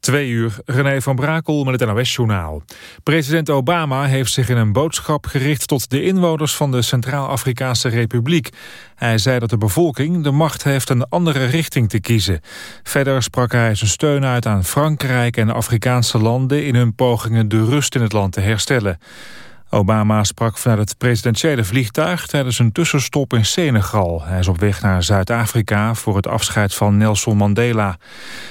Twee uur, René van Brakel met het NOS-journaal. President Obama heeft zich in een boodschap gericht tot de inwoners van de Centraal-Afrikaanse Republiek. Hij zei dat de bevolking de macht heeft een andere richting te kiezen. Verder sprak hij zijn steun uit aan Frankrijk en Afrikaanse landen in hun pogingen de rust in het land te herstellen. Obama sprak vanuit het presidentiële vliegtuig tijdens een tussenstop in Senegal. Hij is op weg naar Zuid-Afrika voor het afscheid van Nelson Mandela.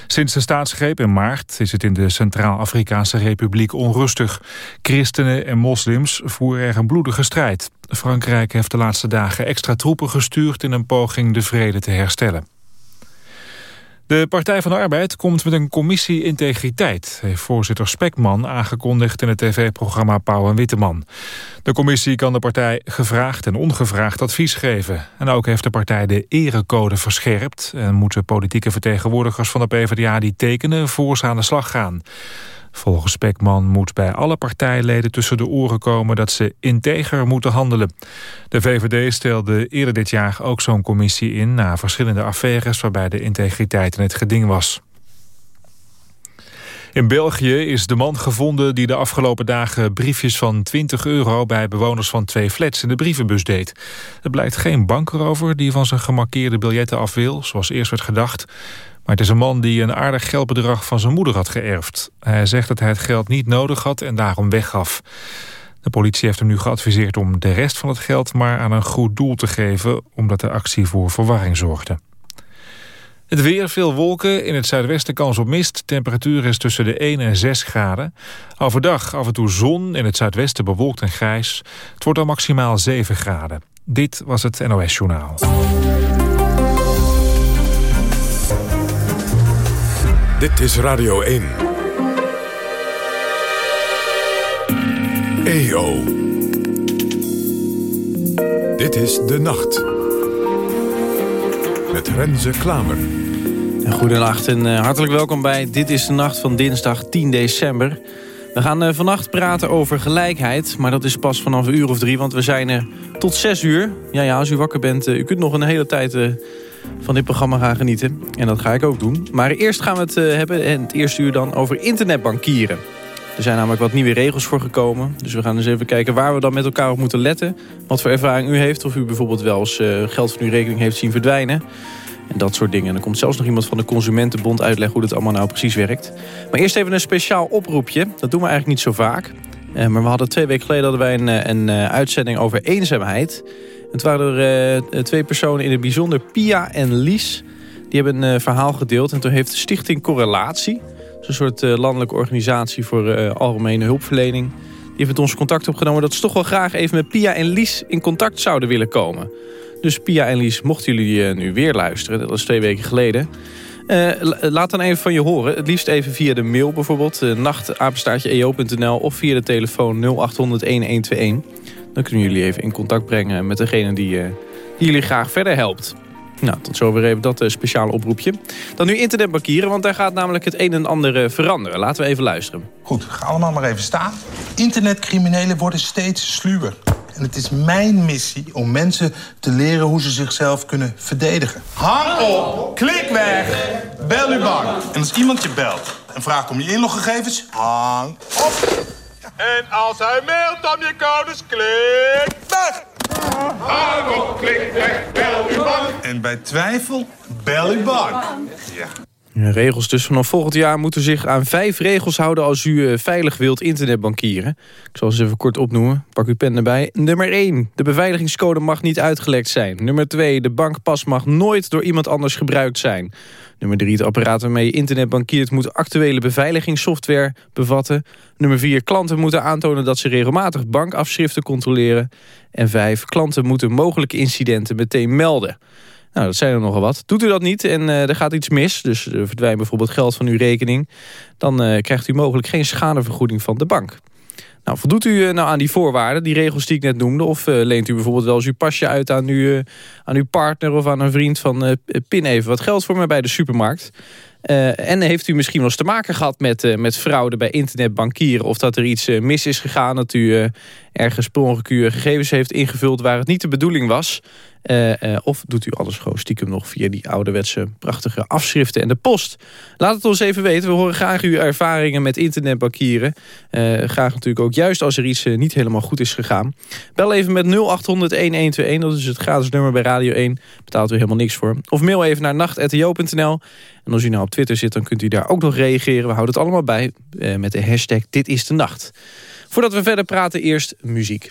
Sinds de staatsgreep in maart is het in de Centraal-Afrikaanse Republiek onrustig. Christenen en moslims voeren er een bloedige strijd. Frankrijk heeft de laatste dagen extra troepen gestuurd in een poging de vrede te herstellen. De Partij van de Arbeid komt met een commissie integriteit... heeft voorzitter Spekman aangekondigd in het tv-programma Pauw en Witteman. De commissie kan de partij gevraagd en ongevraagd advies geven. En ook heeft de partij de erecode verscherpt... en moeten politieke vertegenwoordigers van de PvdA die tekenen... voor ze aan de slag gaan. Volgens Spekman moet bij alle partijleden tussen de oren komen dat ze integer moeten handelen. De VVD stelde eerder dit jaar ook zo'n commissie in na verschillende affaires waarbij de integriteit in het geding was. In België is de man gevonden die de afgelopen dagen briefjes van 20 euro bij bewoners van twee flats in de brievenbus deed. Er blijkt geen bankerover die van zijn gemarkeerde biljetten af wil, zoals eerst werd gedacht. Maar het is een man die een aardig geldbedrag van zijn moeder had geërfd. Hij zegt dat hij het geld niet nodig had en daarom weggaf. De politie heeft hem nu geadviseerd om de rest van het geld maar aan een goed doel te geven... omdat de actie voor verwarring zorgde. Het weer, veel wolken, in het zuidwesten kans op mist. Temperatuur is tussen de 1 en 6 graden. Overdag af en toe zon, in het zuidwesten bewolkt en grijs. Het wordt dan maximaal 7 graden. Dit was het NOS Journaal. Dit is Radio 1. EO. Dit is De Nacht. Met Renze Klamer. Goedenacht en uh, hartelijk welkom bij Dit is de Nacht van dinsdag 10 december. We gaan uh, vannacht praten over gelijkheid, maar dat is pas vanaf een uur of drie... want we zijn er tot zes uur. Ja, ja, als u wakker bent, uh, u kunt nog een hele tijd van dit programma gaan genieten. En dat ga ik ook doen. Maar eerst gaan we het uh, hebben, en het eerste uur dan, over internetbankieren. Er zijn namelijk wat nieuwe regels voor gekomen. Dus we gaan eens even kijken waar we dan met elkaar op moeten letten. Wat voor ervaring u heeft. Of u bijvoorbeeld wel eens uh, geld van uw rekening heeft zien verdwijnen. En dat soort dingen. En er komt zelfs nog iemand van de Consumentenbond uitleggen hoe dat allemaal nou precies werkt. Maar eerst even een speciaal oproepje. Dat doen we eigenlijk niet zo vaak. Uh, maar we hadden twee weken geleden hadden wij een, een uitzending over eenzaamheid. Het waren er uh, twee personen in het bijzonder, Pia en Lies. Die hebben een uh, verhaal gedeeld. En toen heeft de Stichting Correlatie... een soort uh, landelijke organisatie voor algemene hulpverlening... die heeft met ons contact opgenomen... dat ze toch wel graag even met Pia en Lies in contact zouden willen komen. Dus Pia en Lies, mochten jullie nu weer luisteren... dat was twee weken geleden... laat dan even van je horen. Het liefst even via de mail bijvoorbeeld. nachtapenstaartje.eo.nl of via de telefoon 0800 1121. Dan kunnen jullie even in contact brengen met degene die, die jullie graag verder helpt. Nou, tot zover even dat uh, speciale oproepje. Dan nu internetbankieren, want daar gaat namelijk het een en ander uh, veranderen. Laten we even luisteren. Goed, ga allemaal maar even staan. Internetcriminelen worden steeds sluwer. En het is mijn missie om mensen te leren hoe ze zichzelf kunnen verdedigen. Hang op, klik weg, bel uw bank. En als iemand je belt en vraagt om je inloggegevens, hang op. En als hij mailt om je codes, klik weg. Op, klik weg, bel uw bank. En bij twijfel, bel uw bank. Ja. Regels dus vanaf volgend jaar moeten zich aan vijf regels houden... als u uh, veilig wilt internetbankieren. Ik zal ze even kort opnoemen. Pak uw pen erbij. Nummer 1. De beveiligingscode mag niet uitgelekt zijn. Nummer 2. De bankpas mag nooit door iemand anders gebruikt zijn. Nummer 3. Het apparaat waarmee je internet bankiert... moet actuele beveiligingssoftware bevatten. Nummer 4. Klanten moeten aantonen dat ze regelmatig bankafschriften controleren. En 5. Klanten moeten mogelijke incidenten meteen melden. Nou, dat zijn er nogal wat. Doet u dat niet en uh, er gaat iets mis... dus er verdwijnt bijvoorbeeld geld van uw rekening... dan uh, krijgt u mogelijk geen schadevergoeding van de bank. Nou, voldoet u uh, nou aan die voorwaarden, die regels die ik net noemde... of leent u bijvoorbeeld wel eens uw pasje uit aan, uw, aan uw partner of aan een vriend... van pin even wat geld voor mij bij de supermarkt... en heeft u misschien wel eens te maken gehad met, met fraude bij internetbankieren... of dat er iets mis is gegaan, dat u ergens per gegevens heeft ingevuld... waar het niet de bedoeling was... Uh, uh, of doet u alles gewoon stiekem nog via die ouderwetse prachtige afschriften en de post? Laat het ons even weten. We horen graag uw ervaringen met internetbankieren. Uh, graag natuurlijk ook juist als er iets niet helemaal goed is gegaan. Bel even met 0800-1121. Dat is het gratis nummer bij Radio 1. Betaalt u helemaal niks voor. Of mail even naar nacht.jo.nl. En als u nou op Twitter zit, dan kunt u daar ook nog reageren. We houden het allemaal bij met de hashtag Dit is de Nacht. Voordat we verder praten, eerst muziek.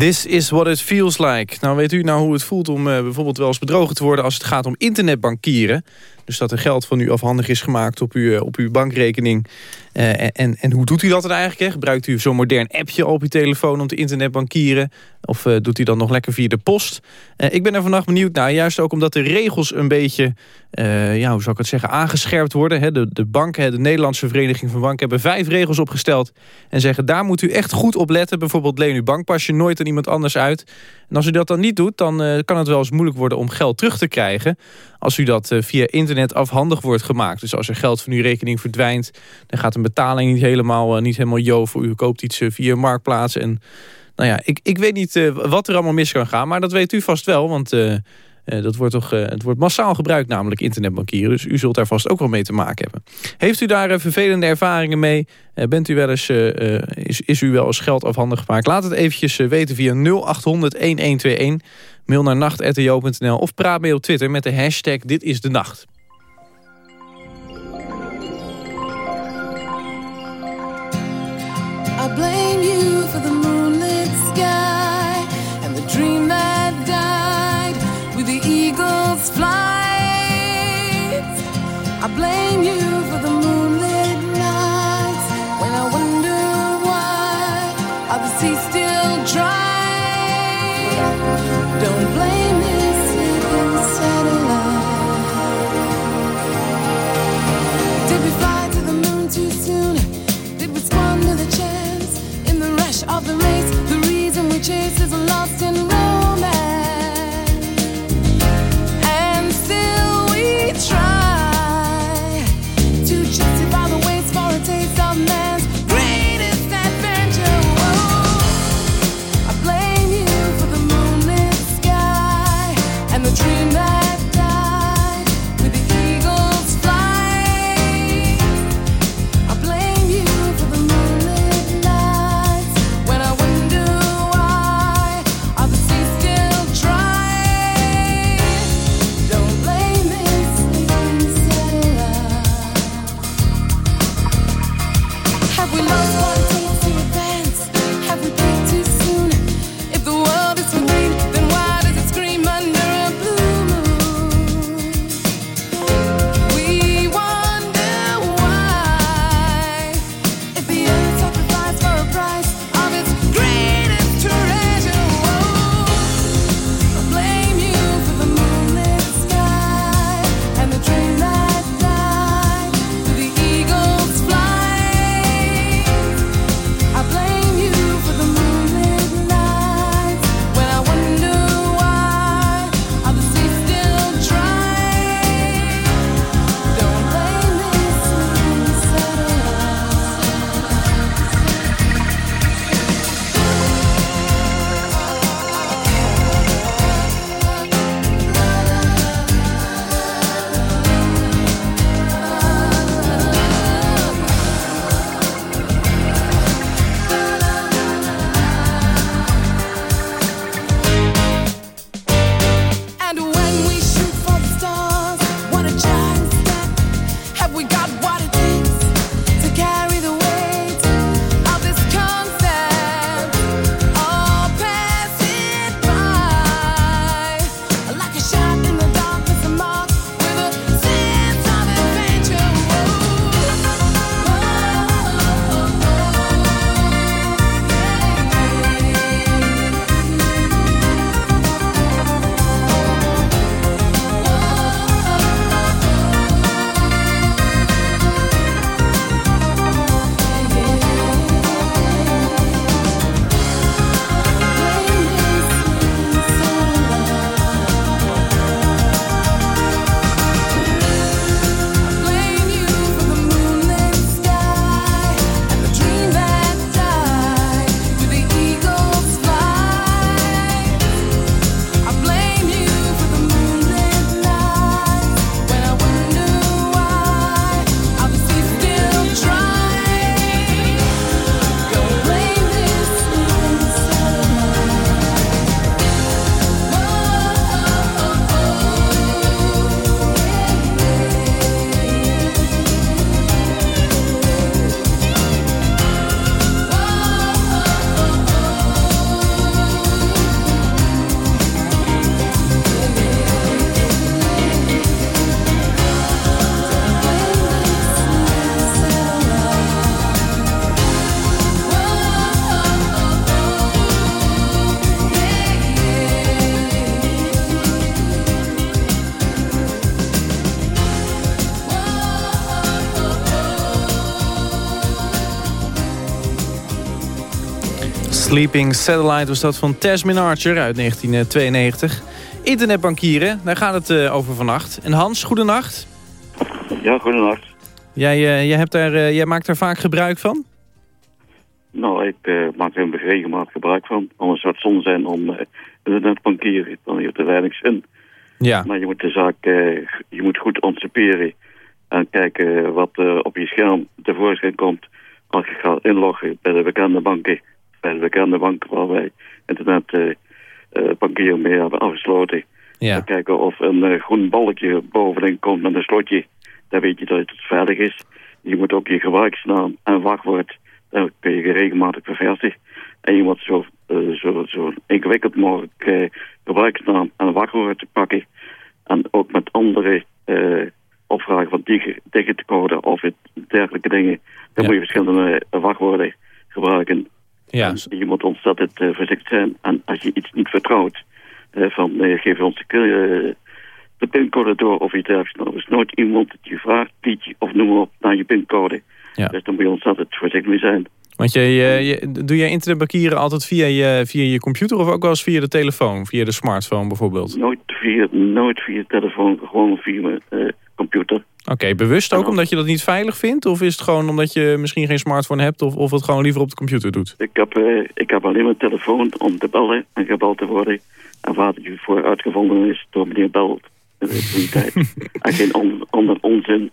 This is what it feels like. Nou, weet u nou hoe het voelt om uh, bijvoorbeeld wel eens bedrogen te worden... als het gaat om internetbankieren? Dus dat er geld van u afhandig is gemaakt op uw, op uw bankrekening. Uh, en, en hoe doet u dat dan eigenlijk? Hè? Gebruikt u zo'n modern appje op uw telefoon om te internetbankieren? Of uh, doet u dat nog lekker via de post? Uh, ik ben er vannacht benieuwd naar. Juist ook omdat de regels een beetje, ja, hoe zou ik het zeggen, aangescherpt worden. Hè? De, de banken, de Nederlandse Vereniging van Banken... hebben vijf regels opgesteld en zeggen... daar moet u echt goed op letten. Bijvoorbeeld leen uw bankpasje nooit aan iemand anders uit. En als u dat dan niet doet, dan kan het wel eens moeilijk worden om geld terug te krijgen als u dat via internet afhandig wordt gemaakt. Dus als er geld van uw rekening verdwijnt... dan gaat een betaling niet helemaal, niet helemaal jo voor u. koopt iets via Marktplaats. En nou ja, ik, ik weet niet wat er allemaal mis kan gaan... maar dat weet u vast wel, want... dat wordt toch, het wordt massaal gebruikt, namelijk internetbankieren. Dus u zult daar vast ook wel mee te maken hebben. Heeft u daar vervelende ervaringen mee? bent u wel eens, is, is u wel eens geld afhandig gemaakt? Laat het eventjes weten via 0800-1121. Mail naar nacht.jo.nl of praat mee op Twitter met de hashtag Dit is de Nacht. I blame you for the chase is lost in Sleeping Satellite was dat van Tasmin Archer uit 1992. Internetbankieren, daar gaat het uh, over vannacht. En Hans, goedenacht. Ja, goedenacht. Jij, uh, jij, hebt daar, uh, jij maakt daar vaak gebruik van? Nou, ik maak er regelmatig gebruik van. Anders zou het zonde zijn om internetbankieren. Dan heeft er weinig zin. Ja. Maar je moet de zaak je moet goed anticiperen. En kijken wat op je scherm tevoorschijn komt als je gaat inloggen bij de bekende banken, bij de bekende banken waar wij internet uh, uh, bankieren mee hebben afgesloten. Ja. Kijken of een uh, groen balkje bovenin komt met een slotje. Dan weet je dat het veilig is. Je moet ook je gebruiksnaam en wachtwoord, dan kun je regelmatig verversen. En je moet zo, zo, zo ingewikkeld mogelijk gebruiksnaam en wachtwoord pakken. En ook met andere opvragen van digitcode of dergelijke dingen. Dan Ja. moet je verschillende eh, wachtwoorden gebruiken. Ja, je moet ontzettend uh, voorzichtig zijn. En als je iets niet vertrouwt, uh, van uh, geef ons de, de pincode door of iets dergelijks. Er is nooit iemand dat je vraagt, Pietje of noem maar op, naar je pincode. Ja. Dus dan moet je ontzettend voorzichtig mee zijn. want je, je, je- doe jij internetbankieren altijd via je, via je computer of ook wel eens via de telefoon? Via de smartphone bijvoorbeeld? Nooit via, nooit via telefoon, gewoon via mijn computer. Oké, bewust ook omdat je dat niet veilig vindt? Of is het gewoon omdat je misschien geen smartphone hebt of, of het gewoon liever op de computer doet? Ik heb, uh, ik heb alleen mijn telefoon om te bellen en gebeld te worden. En waar het voor uitgevonden is door meneer Belt tijd. en geen ander, ander onzin.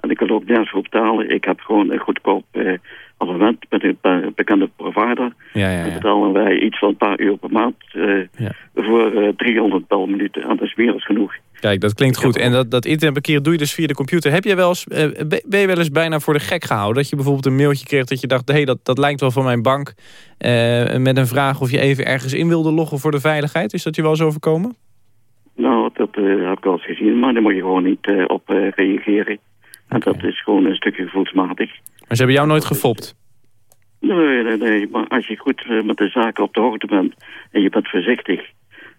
En ik kan ook nergens voor betalen. Ik heb gewoon een goedkoop uh, abonnement met een be bekende provider. Ja, ja, ja. betalen wij iets van een paar uur per maand uh, Ja. voor uh, 300 belminuten. En dat is meer dan genoeg. Kijk, dat klinkt goed. En dat, dat internetbankieren doe je dus via de computer. Heb je wel eens, eh, ben ben je wel eens bijna voor de gek gehouden? Dat je bijvoorbeeld een mailtje kreeg dat je dacht... hé, hey, dat, dat lijkt wel van mijn bank. eh, met een vraag of je even ergens in wilde loggen voor de veiligheid. Is dat je wel eens overkomen? Nou, dat uh, heb ik al eens gezien. Maar daar moet je gewoon niet uh, op reageren. En dat is gewoon een stukje gevoelsmatig. Maar ze hebben jou nooit gefopt? Nee, nee, nee. Maar als je goed met de zaken op de hoogte bent en je bent voorzichtig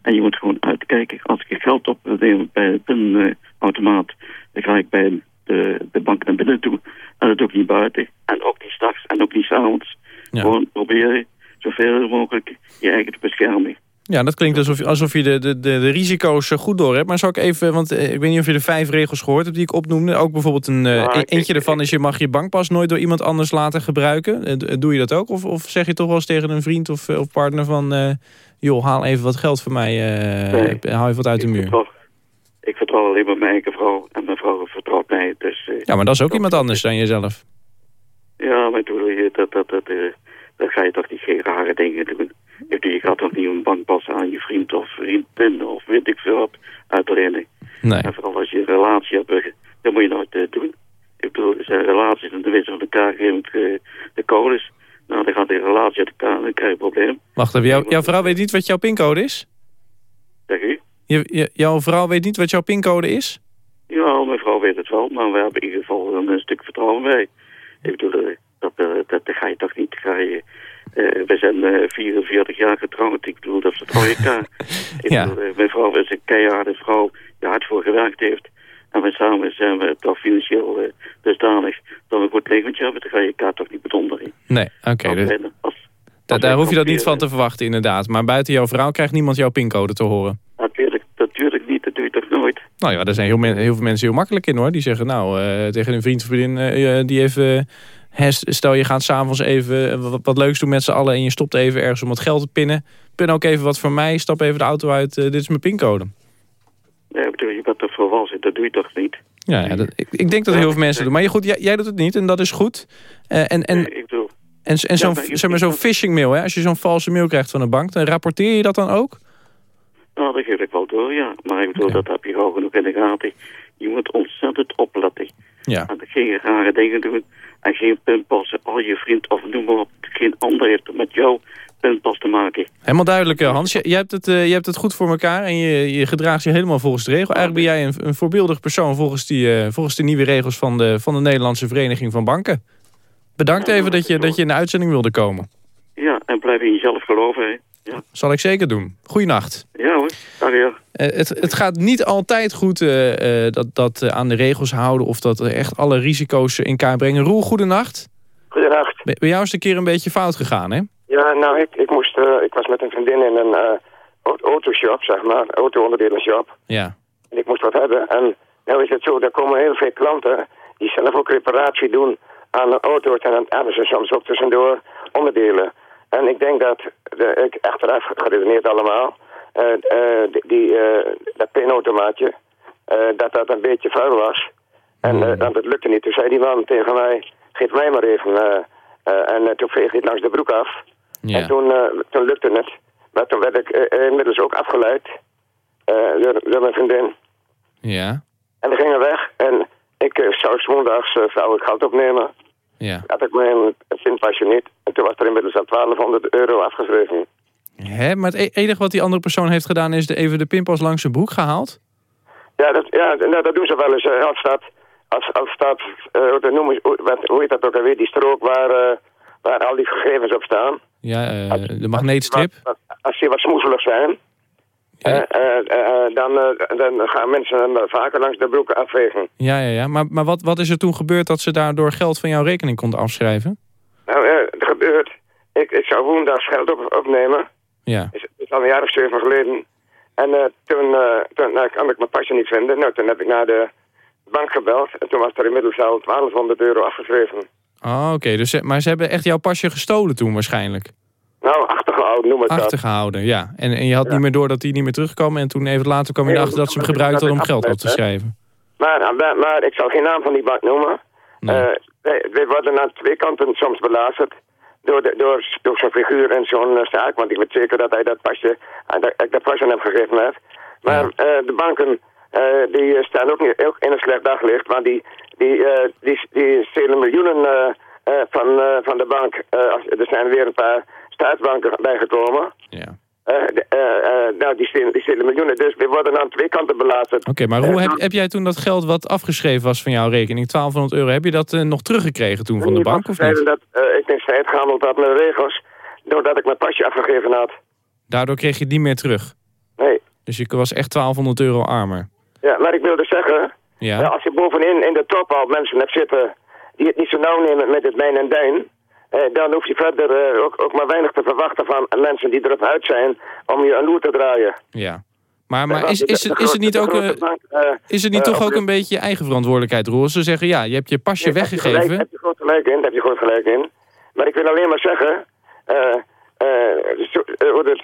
en je moet gewoon uitkijken. Als ik geld opneem bij de pinautomaat, dan ga ik bij de, de bank naar binnen toe. En dat ook niet buiten. En ook niet s'nachts en ook niet s'avonds. Ja. Gewoon proberen zoveel mogelijk je eigen te beschermen. Ja, dat klinkt alsof, alsof je de, de, de, de risico's eh, goed door hebt. Maar zal ik even, want eh, ik weet niet of je de vijf regels gehoord hebt die ik opnoemde. Ook bijvoorbeeld een, eh, Ja, e- eentje ervan is je mag je bankpas nooit door iemand anders laten gebruiken. Doe je dat ook? Of, of zeg je toch wel eens tegen een vriend of, of partner van... joh, haal even wat geld voor mij, eh, haal even wat uit de muur. ik vertrouw alleen maar mijn eigen vrouw. En mijn vrouw vertrouwt mij. Dus, eh, Ja, maar dat is ook iemand anders dan jezelf. Ja, maar toen, dat, dat, dat, eh, dan ga je toch niet geen rare dingen doen. Je gaat toch niet een bankpas aan je vriend of vriendin of weet ik veel wat uitlenen. Nee. En vooral als je een relatie hebt, dat moet je nooit doen. Ik bedoel, zijn relaties en weten ze van elkaar geven eh, de codes. Nou, dan gaat die relatie uit elkaar en dan krijg je een probleem. Wacht even, jou, jouw vrouw weet niet wat jouw pincode is? Zeg u? Je, je- jouw vrouw weet niet wat jouw pincode is? Ja, mijn vrouw weet het wel, maar we hebben in ieder geval een, stuk vertrouwen bij. Ik bedoel, eh, dat, eh, dat, dat ga je toch niet... Ga je, eh, we zijn eh, 44 jaar getrouwd. Ik bedoel, dat vertrouw je elkaar. Ik Ja. bedoel, mijn vrouw is een keiharde vrouw die hard voor gewerkt heeft. En we samen zijn we toch financieel eh, dusdanig dat we een goed leventje hebben. Dan ga je elkaar toch niet bedonderen. Nee, oké. Dus- als- da- daar hoef je dat niet van te verwachten, inderdaad. Maar buiten jouw vrouw krijgt niemand jouw pincode te horen. Natuurlijk, natuurlijk niet, dat doe je toch nooit. Nou ja, daar zijn heel, veel mensen heel makkelijk in hoor. Die zeggen nou eh, tegen een vriend of vriendin eh, die even... stel je gaat s'avonds even wat, wat leuks doen met z'n allen... en je stopt even ergens om wat geld te pinnen. Pin ook even wat voor mij, stap even de auto uit. dit is mijn pincode. Nee, ik bedoel, je bent toch volwassen, dat doe je toch niet. Ja, ja dat, ik, ik denk dat heel veel mensen doen. Maar je, goed, jij, jij doet het niet en dat is goed. Eh, en en, Nee, ik bedoel, en, en zo'n zeg maar zo'n phishing mail, hè, als je zo'n valse mail krijgt van een bank... dan rapporteer je dat dan ook? Nou, dat geef ik wel door, ja. Maar ik bedoel, dat heb je gewoon genoeg in de gaten. Je moet ontzettend opletten. Ja. En geen rare dingen doen. En geen pinpassen. Al je vriend of noem maar op. Geen ander heeft met jouw pinpas te maken. Helemaal duidelijk, eh, Hans. Je, je, hebt het, eh, je hebt het goed voor elkaar en je, je gedraagt je helemaal volgens de regel. Eigenlijk ben jij een, een voorbeeldig persoon volgens, die, eh, volgens de nieuwe regels van de, van de Nederlandse Vereniging van Banken. Bedankt even dat je, dat je in de uitzending wilde komen. Ja, en blijf in jezelf geloven, hè. Ja, Zal ik zeker doen. Goeienacht. ja hoor. Dag ja. Het, het gaat niet altijd goed eh, eh, dat, dat aan de regels houden... of dat echt alle risico's in kaart brengen. Roel, goedenacht. Goedenacht. Bij bij jou is het een keer een beetje fout gegaan, hè? Ja, nou, ik, ik, moest, eh, ik was met een vriendin in een au- autoshop, zeg maar, auto-onderdelenshop. Ja. En ik moest wat hebben. En nou is het zo, er komen heel veel klanten die zelf ook reparatie doen aan een auto's. En dan hebben ze soms ook tussendoor onderdelen. En ik denk dat, de, ik achteraf geredeneerd allemaal, eh, die, die, eh, dat pinautomaatje, dat dat een beetje vuil was. En dat het lukte niet. Toen zei die man tegen mij, geef mij maar even. en toen veeg ik het langs de broek af. Ja. En toen, eh, toen lukte het. Maar toen werd ik eh, inmiddels ook afgeleid eh, door, door mijn vriendin. Ja. En we gingen weg. En ik eh, zou zondags eh, zou ik geld opnemen. Ja. Had ik mijn pinpasje niet. En toen was er inmiddels al 1200 euro afgeschreven. Hè? Maar het e- enige wat die andere persoon heeft gedaan... is de, even de pinpas langs zijn broek gehaald? Ja, dat, ja nou, dat doen ze wel eens. eh, als dat, als, als dat eh, hoe, noemen, hoe, wat, hoe heet dat ook alweer, die strook waar, eh, waar al die gegevens op staan. Ja, eh, de magneetstrip. Wat- als die wat smoezelig zijn, Ja. eh, eh, dan, dan gaan mensen vaker langs de broeken afvegen. Ja, ja, ja. Maar, maar wat, wat is er toen gebeurd dat ze daardoor geld van jouw rekening konden afschrijven? Nou, het gebeurt. Ik, ik zou woensdag geld op, opnemen. Ja. is, is al een jaar of zeven geleden. En toen, toen nou, kon ik mijn pasje niet vinden. Nou, toen heb ik naar de bank gebeld. En toen was er inmiddels al 1200 euro afgeschreven. Oh, oké. Dus, maar ze hebben echt jouw pasje gestolen toen waarschijnlijk? Nou, achtergehouden noem ik dat. Achtergehouden, ja. En, en je had niet meer door dat die niet meer terugkwam... en toen even later kwam je Nee, erachter dat ze hem gebruikt hadden om geld op te schrijven. Maar, eh, maar, maar ik zal geen naam van die bank noemen. Nee. Wij, wij worden aan twee kanten soms belazerd. Door, de, door, door zo'n figuur en zo'n eh, zaak. Want ik weet zeker dat hij dat pasje, dat, ik dat pasje aan hem gegeven heb. Maar Ja. eh, de banken eh, die eh, staan ook, niet, ook in een slecht daglicht. Want die, die, eh, die, die stelen miljoenen van, van de bank. Er zijn weer een paar staatsbanken bijgekomen. Ja. Nou, die stelen, die stelen miljoenen. Dus we worden aan twee kanten belazerd. Oké, maar hoe heb, heb jij toen dat geld wat afgeschreven was van jouw rekening, 1200 euro, heb je dat nog teruggekregen toen van de bank of niet? Dat, ik ben strijd gehandeld had met regels. Doordat ik mijn pasje afgegeven had. Daardoor kreeg je het niet meer terug. Nee. Dus je was echt 1200 euro armer. Ja, maar ik wilde zeggen. Ja. eh, als je bovenin in de top al mensen hebt zitten. die het niet zo nauw nemen met het mijn en dijn. eh, dan hoef je verder eh, ook, ook maar weinig te verwachten van mensen die erop uit zijn. om je een loer te draaien. Ja. Maar, maar Eh, is, is, het, is het niet ook, eh, eh, is het niet eh, toch ook een beetje je eigen verantwoordelijkheid, Roel? Ze zeggen, ja, je hebt je pasje weggegeven. Heb je groot gelijk in, daar heb je groot gelijk in. Maar ik wil alleen maar zeggen, eh, eh, zo, eh,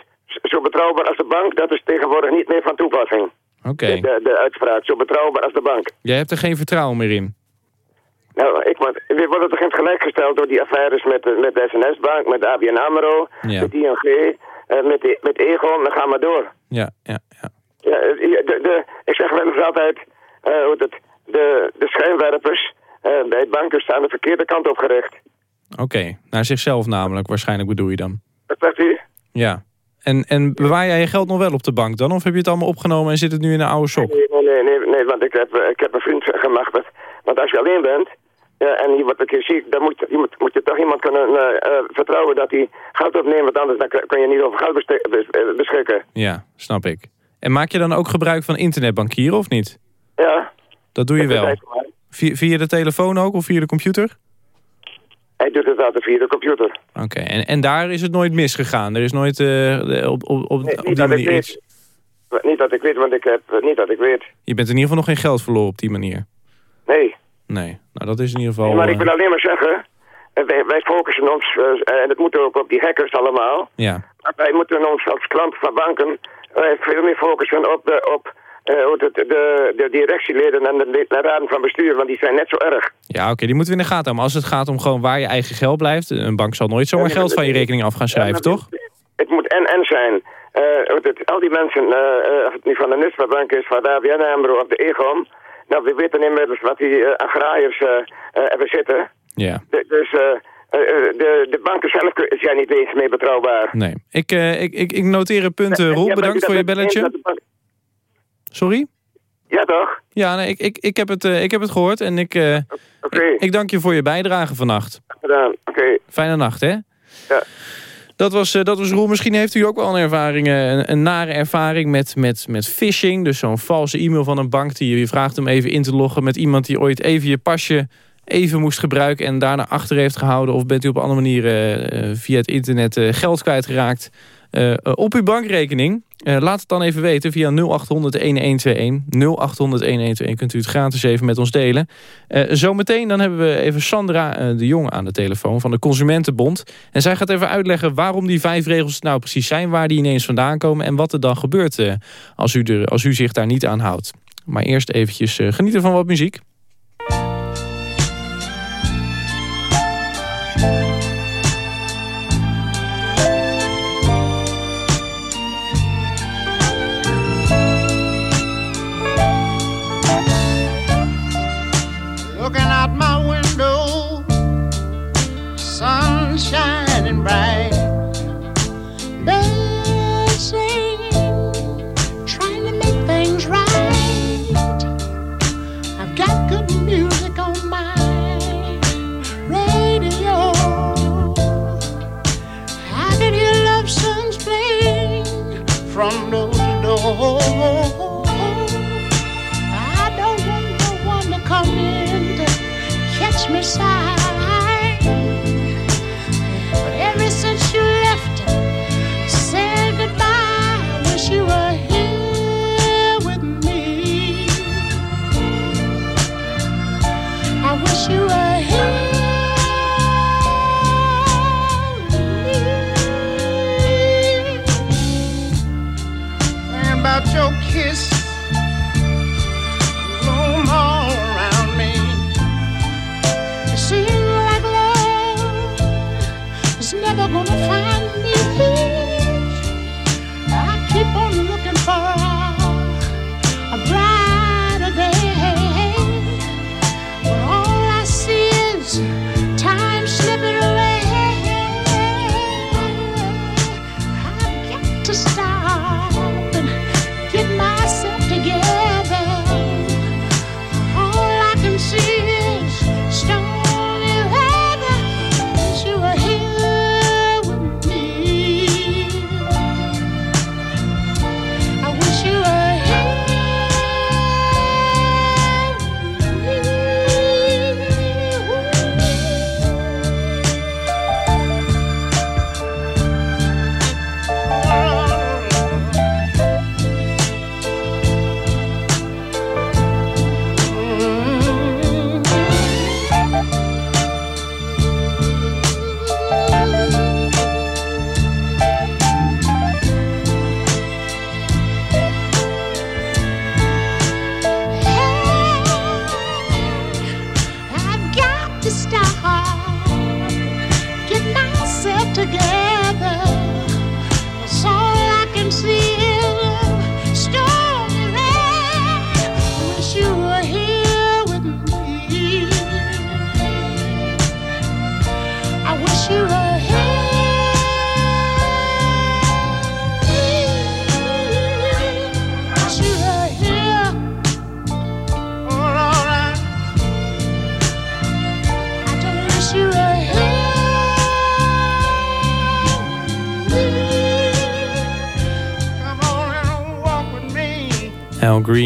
zo betrouwbaar als de bank, dat is tegenwoordig niet meer van toepassing. Oké. De, de, de uitspraak, zo betrouwbaar als de bank. Jij hebt er geen vertrouwen meer in. Nou, ik, word- we worden toch het gelijk gesteld door die affaires met, de- met de SNS-bank, met de ABN AMRO, Ja. met ING, eh, met, de- met Egon, dan gaan we door. Ja, ja, ja. Ja, eh, de, de, ik zeg wel eens altijd, het, de, de schijnwerpers eh, bij banken staan de verkeerde kant op gericht. Oké, naar zichzelf namelijk, waarschijnlijk bedoel je dan. Wat zegt u? Ja. En, en bewaar jij je geld nog wel op de bank dan? Of heb je het allemaal opgenomen en zit het nu in een oude sok? Nee, nee, nee, nee, want ik heb, ik heb een vriend gemachtigd. Want als je alleen bent ja, en je wordt een keer ziek, dan moet, je, moet, moet je toch iemand kunnen eh, eh, vertrouwen dat hij geld opneemt. Want anders dan kun je niet over geld eh, beschikken. Ja, snap ik. En maak je dan ook gebruik van internetbankieren of niet? Ja. Dat doe je wel. Via, via de telefoon ook of via de computer? Hij doet het altijd via de computer. Oké, en, en daar is het nooit misgegaan? Er is nooit eh, op, op, op, Nee, op niet die dat ik manier weet. iets... Niet dat ik weet, want ik heb... Niet dat ik weet. Je bent in ieder geval nog geen geld verloren op die manier. Nee. Nee, nou dat is in ieder geval... Nee, maar ik eh, wil alleen maar zeggen... Wij, wij focussen ons, eh, en het moet ook op die hackers allemaal. ja, Maar wij moeten ons als klant van banken veel meer focussen op, de, op eh, hoe het- de, de directieleden en de, de raden van bestuur, want die zijn net zo erg. ja oké, die moeten we in de gaten houden. Maar als het gaat om gewoon waar je eigen geld blijft... een bank zal nooit zomaar geld van je rekening af gaan schrijven, toch? Het moet en-en zijn. Eh, het- al die mensen, eh, eh, of het nu van de Nusra-bank is, van de ABN AMRO of de Egon... Nou, we weten inmiddels wat die eh, agrariërs eh, eh, hebben zitten. Ja, De- dus eh, eh, de, de banken zelf zijn niet eens meer betrouwbaar. nee. Ik, eh, ik, ik, ik noteer een punt, eh, Roel. Ja, Bedankt voor je belletje. Sorry? Ja, toch? Ja, nee, ik, ik, ik, heb het, eh, ik heb het gehoord en ik, Oké, ik, ik dank je voor je bijdrage vannacht. gedaan. Oké. Fijne nacht, hè? Ja. Dat was, eh, dat was Roel. Misschien heeft u ook wel een ervaring, een, een nare ervaring met, met, met phishing. Dus zo'n valse e-mail van een bank die je vraagt om even in te loggen met iemand die ooit even je pasje even moest gebruiken en daarna achter heeft gehouden? Of bent u op andere manier via het internet geld kwijtgeraakt eh, op uw bankrekening? Eh, laat het dan even weten via 0800 1121. 0800 1121 kunt u het gratis even met ons delen. Eh, zometeen dan hebben we even Sandra eh, de Jong aan de telefoon van de Consumentenbond. En zij gaat even uitleggen waarom die vijf regels nou precies zijn... waar die ineens vandaan komen en wat er dan gebeurt als, u er, als u zich daar niet aan houdt. Maar eerst eventjes genieten van wat muziek. From door to door. I don't want no one to come in to catch me side.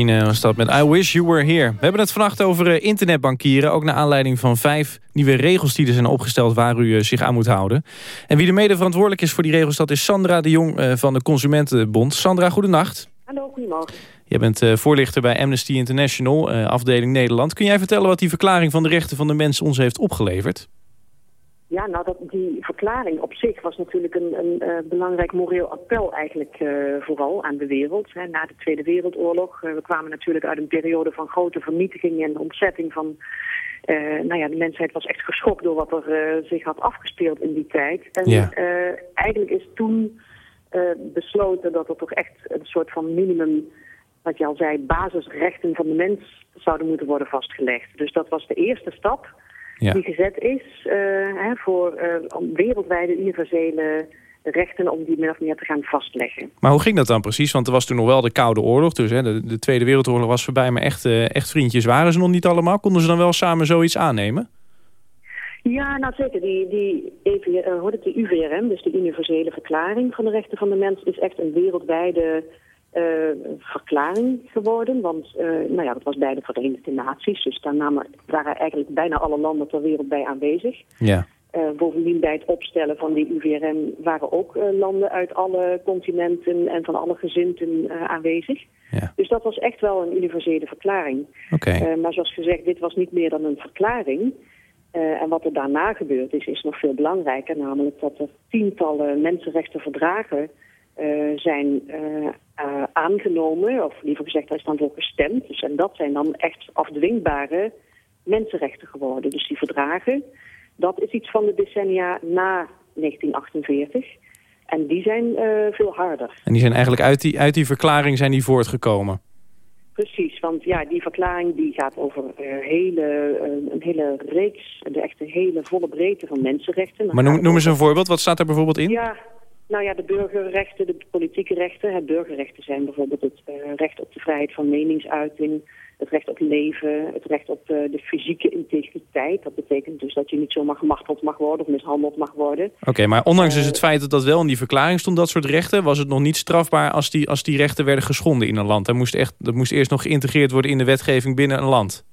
Eh, was dat met I Wish You Were Here. We hebben het vannacht over eh, internetbankieren. Ook naar aanleiding van vijf nieuwe regels die er zijn opgesteld... waar u eh, zich aan moet houden. En wie er mede verantwoordelijk is voor die regels... dat is Sandra de Jong van de Consumentenbond. Sandra, goedenacht. Hallo, goedemorgen. Jij bent voorlichter bij Amnesty International, afdeling Nederland. Kun jij vertellen wat die verklaring van de rechten van de mens ons heeft opgeleverd? Ja, nou, dat, die verklaring op zich was natuurlijk een, een eh, belangrijk moreel appel eigenlijk eh, vooral aan de wereld. Hè. Na de Tweede Wereldoorlog, eh, we kwamen natuurlijk uit een periode van grote vernietiging en ontzetting van... nou ja, de mensheid was echt geschokt door wat er zich had afgespeeld in die tijd. En Ja. eigenlijk is toen besloten dat er toch echt een soort van minimum, wat je al zei, basisrechten van de mens zouden moeten worden vastgelegd. Dus dat was de eerste stap Ja. die gezet is eh, hè, voor eh, wereldwijde universele rechten om die min of meer te gaan vastleggen. Maar hoe ging dat dan precies? Want er was toen nog wel de Koude Oorlog. Dus hè, de, de Tweede Wereldoorlog was voorbij. Maar echt, echt vriendjes waren ze nog niet allemaal. Konden ze dan wel samen zoiets aannemen? Ja, nou zeker. Die, die EV, eh, het, de UVRM, dus de Universele Verklaring van de Rechten van de Mens, is echt een wereldwijde verklaring geworden. Want eh, nou ja, dat was bij de Verenigde Naties. Dus daar namen, waren eigenlijk bijna alle landen ter wereld bij aanwezig. Ja. Eh, bovendien bij het opstellen van die UVRM waren ook eh, landen uit alle continenten en van alle gezinten eh, aanwezig. Ja. Dus dat was echt wel een universele verklaring. Eh, maar zoals gezegd, dit was niet meer dan een verklaring. Eh, en wat er daarna gebeurd is, is nog veel belangrijker. Namelijk dat er tientallen mensenrechtenverdragen eh, zijn eh, eh, aangenomen. Of liever gezegd, daar is dan voor gestemd. Dus, en dat zijn dan echt afdwingbare mensenrechten geworden. Dus die verdragen, dat is iets van de decennia na 1948. En die zijn veel harder. En die zijn eigenlijk uit die, uit die verklaring zijn die voortgekomen. Precies, want ja, die verklaring die gaat over hele, een hele reeks, de echte hele volle breedte van mensenrechten. Maar noem, noem eens een voorbeeld. Wat staat er bijvoorbeeld in? Ja, nou ja, de burgerrechten, de politieke rechten. Het burgerrechten zijn bijvoorbeeld het eh, recht op de vrijheid van meningsuiting, het recht op leven, het recht op eh, de fysieke integriteit. Dat betekent dus dat je niet zomaar gemarteld mag worden of mishandeld mag worden. Oké, maar ondanks dus Eh, het feit dat dat wel in die verklaring stond, dat soort rechten, was het nog niet strafbaar als die, als die rechten werden geschonden in een land. Dat moest, echt, dat moest eerst nog geïntegreerd worden in de wetgeving binnen een land.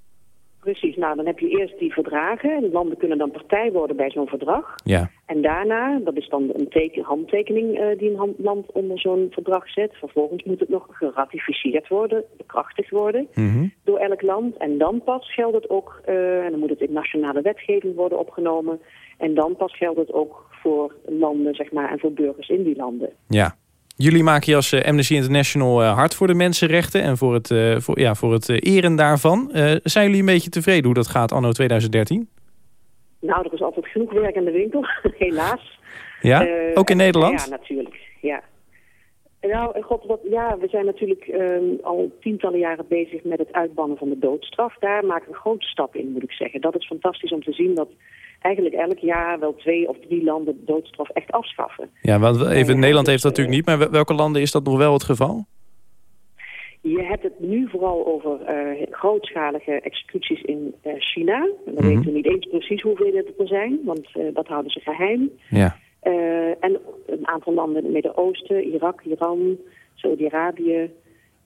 Precies, nou dan heb je eerst die verdragen. En landen kunnen dan partij worden bij zo'n verdrag. Ja. En daarna, dat is dan een teken, handtekening eh, die een hand- land onder zo'n verdrag zet. Vervolgens moet het nog geratificeerd worden, bekrachtigd worden Mhm. door elk land. En dan pas geldt het ook, eh, en dan moet het in nationale wetgeving worden opgenomen. En dan pas geldt het ook voor landen, zeg maar, en voor burgers in die landen. Ja. Jullie maken je als eh, Amnesty International eh, hard voor de mensenrechten en voor het, eh, voor, ja, voor het eren daarvan. Zijn jullie een beetje tevreden hoe dat gaat anno 2013? Nou, er is altijd genoeg werk aan de winkel, helaas. Ja? Ook in Nederland? Ja, natuurlijk. Ja. Nou, god, wat, ja, we zijn natuurlijk ehm, al tientallen jaren bezig met het uitbannen van de doodstraf. Daar maken we een grote stap in, moet ik zeggen. Dat is fantastisch om te zien dat eigenlijk elk jaar wel twee of drie landen de doodstraf echt afschaffen. Ja, want even, ja, Nederland heeft dat natuurlijk niet, maar wel- welke landen is dat nog wel het geval? Je hebt het nu vooral over eh, grootschalige executies in eh, China. En dan Mhm. weten we niet eens precies hoeveel het er zijn, want eh, dat houden ze geheim. Ja. Eh, en een aantal landen in het Midden-Oosten, Irak, Iran, Saudi-Arabië.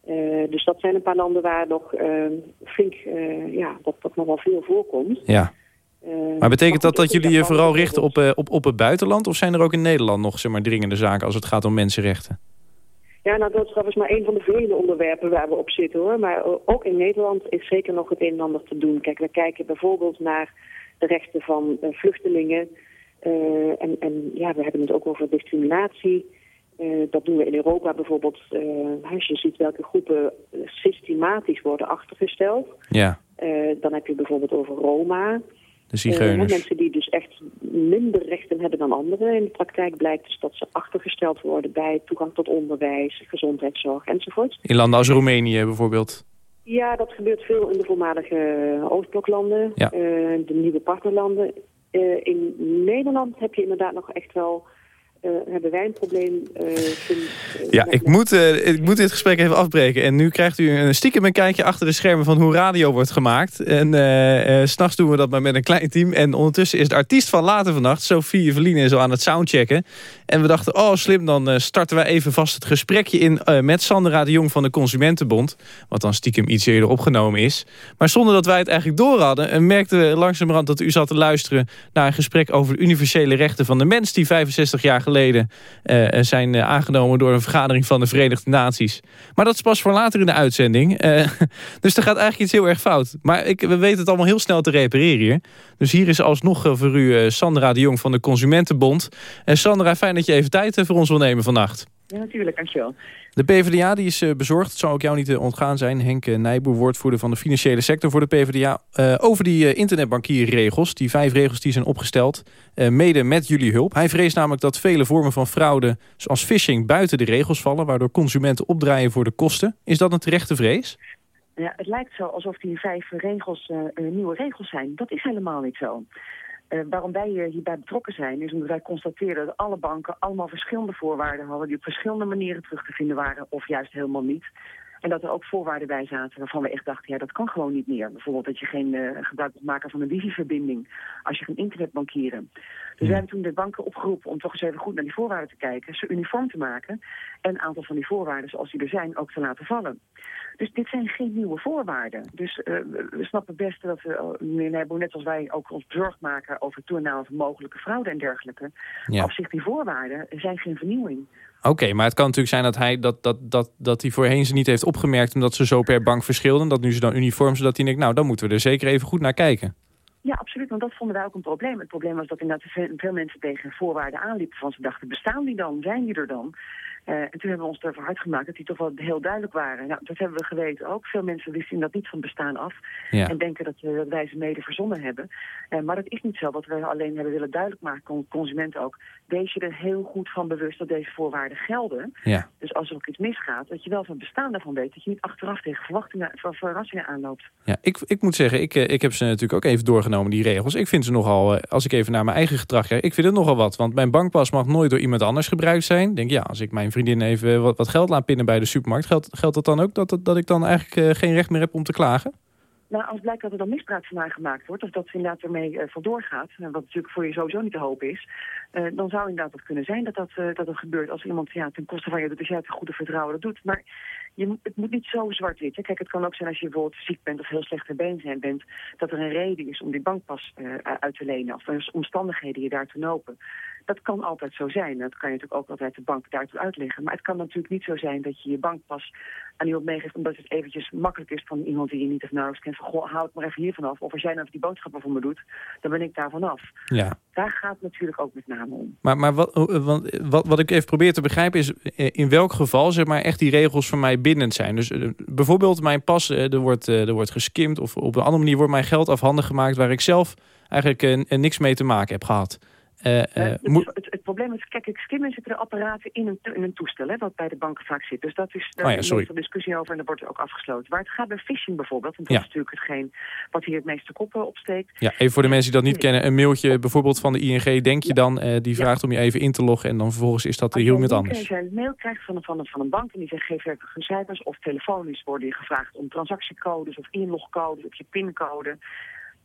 Eh, dus dat zijn een paar landen waar nog eh, flink, eh, ja, dat, dat nog wel veel voorkomt. Ja. Eh, Maar betekent dat dat jullie je vooral richten op, eh, op, op het buitenland? Of zijn er ook in Nederland nog zeg maar, dringende zaken als het gaat om mensenrechten? Ja, nou, doodstraf is maar een van de vele onderwerpen waar we op zitten, hoor. Maar eh, ook in Nederland is zeker nog het een en ander te doen. Kijk, we kijken bijvoorbeeld naar de rechten van vluchtelingen. En, en ja, we hebben het ook over discriminatie. Dat doen we in Europa bijvoorbeeld. als je ziet welke groepen systematisch worden achtergesteld. Ja, dan heb je bijvoorbeeld over Roma. De zigeuners. Mensen die dus echt minder rechten hebben dan anderen. In de praktijk blijkt dus dat ze achtergesteld worden bij toegang tot onderwijs, gezondheidszorg enzovoort. In landen als Roemenië bijvoorbeeld. Ja, dat gebeurt veel in de voormalige Oostbloklanden, Ja. eh, de nieuwe partnerlanden. Eh, in Nederland heb je inderdaad nog echt wel, eh, hebben wij een probleem. eh, eh, Ja, ik moet, ik moet dit gesprek even afbreken. En nu krijgt u een stiekem een kijkje achter de schermen van hoe radio wordt gemaakt. En s s'nachts doen we dat maar met een klein team. En ondertussen is de artiest van later vannacht, Sophie Verline, al aan het soundchecken. En we dachten, oh slim, dan starten wij even vast het gesprekje in met Sandra de Jong van de Consumentenbond. Wat dan stiekem iets eerder opgenomen is. Maar zonder dat wij het eigenlijk door hadden, en merkten we langzamerhand dat u zat te luisteren naar een gesprek over de universele rechten van de mens die 65 jaar geleden eh, zijn eh, aangenomen door een vergadering van de Verenigde Naties. Maar dat is pas voor later in de uitzending. Eh, dus er gaat eigenlijk iets heel erg fout. Maar ik, we weten het allemaal heel snel te repareren hier. Dus hier is alsnog eh, voor u eh, Sandra de Jong van de Consumentenbond. En Sandra, fijn dat je even tijd eh, voor ons wil nemen vannacht. Ja, natuurlijk, dankjewel. De PvdA die is eh, bezorgd, het zou ook jou niet eh, ontgaan zijn. Henk eh, Nijboer, woordvoerder van de financiële sector voor de PvdA. over die internetbankierregels, die vijf regels die zijn opgesteld. mede met jullie hulp. Hij vreest namelijk dat vele vormen van fraude, zoals phishing, buiten de regels vallen. Waardoor consumenten opdraaien voor de kosten. Is dat een terechte vrees? Ja, het lijkt zo alsof die vijf regels nieuwe regels zijn. Dat is helemaal niet zo. Eh, waarom wij hier- hierbij betrokken zijn, is omdat wij constateren dat alle banken allemaal verschillende voorwaarden hadden die op verschillende manieren terug te vinden waren, of juist helemaal niet. En dat er ook voorwaarden bij zaten waarvan we echt dachten, ja, dat kan gewoon niet meer. Bijvoorbeeld dat je geen eh, gebruik moet maken van een wifi-verbinding als je gaat internetbankieren. Dus we hebben toen de banken opgeroepen om toch eens even goed naar die voorwaarden te kijken, ze uniform te maken en een aantal van die voorwaarden zoals die er zijn ook te laten vallen. Dus dit zijn geen nieuwe voorwaarden. Dus uh, we snappen best dat we, uh, meneer net als wij ook ons zorg maken over toename van mogelijke fraude en dergelijke. Ja. Op zich die voorwaarden zijn geen vernieuwing. Oké, maar het kan natuurlijk zijn dat hij dat, dat, dat, dat hij voorheen ze niet heeft opgemerkt... omdat ze zo per bank verschilden. Dat nu ze dan uniform, zodat hij denkt... nou, dan moeten we er zeker even goed naar kijken. Ja, absoluut, want dat vonden wij ook een probleem. Het probleem was dat inderdaad veel mensen tegen voorwaarden aanliepen... van ze dachten, bestaan die dan? Zijn die er dan? Uh, en toen hebben we ons ervoor hard gemaakt dat die toch wel heel duidelijk waren. Nou, dat hebben we geweten ook. Veel mensen wisten dat niet van bestaan af. Ja. En denken dat, we, dat wij ze mede verzonnen hebben. Uh, maar dat is niet zo. Wat we alleen hebben willen duidelijk maken, consumenten ook. Wees je er heel goed van bewust dat deze voorwaarden gelden. Ja. Dus als er ook iets misgaat, dat je wel van bestaan daarvan weet. Dat je niet achteraf tegen verwachtingen, ver, verrassingen aanloopt. Ja, ik, ik moet zeggen, ik, ik heb ze natuurlijk ook even doorgenomen, die regels. Ik vind ze nogal, eh, als ik even naar mijn eigen gedrag kijk, ik vind het nogal wat. Want mijn bankpas mag nooit door iemand anders gebruikt zijn. Ik denk, ja, als ik mijn vriendin even wat, wat geld laat pinnen bij de supermarkt... geldt, geldt dat dan ook dat, dat, dat ik dan eigenlijk uh, geen recht meer heb om te klagen? Nou, als blijkt dat er dan misbruik van gemaakt wordt... of dat ze inderdaad ermee uh, vandoor gaat... wat natuurlijk voor je sowieso niet te hopen is... Dan zou inderdaad het kunnen zijn dat dat, dat, dat gebeurt... als iemand ja, ten koste van je dus jij het goede vertrouwen dat doet. Maar je, het moet niet zo zwart-wit. Kijk, het kan ook zijn als je bijvoorbeeld ziek bent of heel slecht ter been zijn bent... dat er een reden is om die bankpas uit te lenen... of er is omstandigheden je daartoe lopen dat kan altijd zo zijn. Dat kan je natuurlijk ook altijd de bank daartoe uitleggen. Maar het kan natuurlijk niet zo zijn dat je je bankpas aan iemand meegeeft... omdat het eventjes makkelijk is van iemand die je niet of nauwelijks kent. Van, goh, houd maar even hiervan af. Of als jij nou die boodschappen voor me doet, dan ben ik daarvan af. Ja. Daar gaat het natuurlijk ook met name om. Maar, maar wat, wat, wat, wat ik even probeer te begrijpen is... in welk geval zeg maar, echt die regels voor mij zijn. Dus uh, bijvoorbeeld mijn pas, uh, er, wordt, uh, er wordt geskimd... of op een andere manier wordt mijn geld afhandig gemaakt... waar ik zelf eigenlijk niks mee te maken heb gehad. Uh, uh, het, het, het, probleem is, kijk, skimmen zitten er apparaten in een, in een toestel, hè, wat bij de banken vaak zit. Dus dat is daar oh ja, is een discussie over en dat wordt ook afgesloten. Waar het gaat bij phishing bijvoorbeeld, en dat ja. is natuurlijk hetgeen wat hier het meeste koppen opsteekt. Ja, even voor de mensen die dat niet kennen, een mailtje bijvoorbeeld van de ING, denk je dan, uh, die vraagt om je even in te loggen en dan vervolgens is dat heel iemand anders. Als je een mail krijgt van, van, van een bank en die zegt geef even cijfers of telefonisch worden je gevraagd om transactiecodes of inlogcodes of je pincode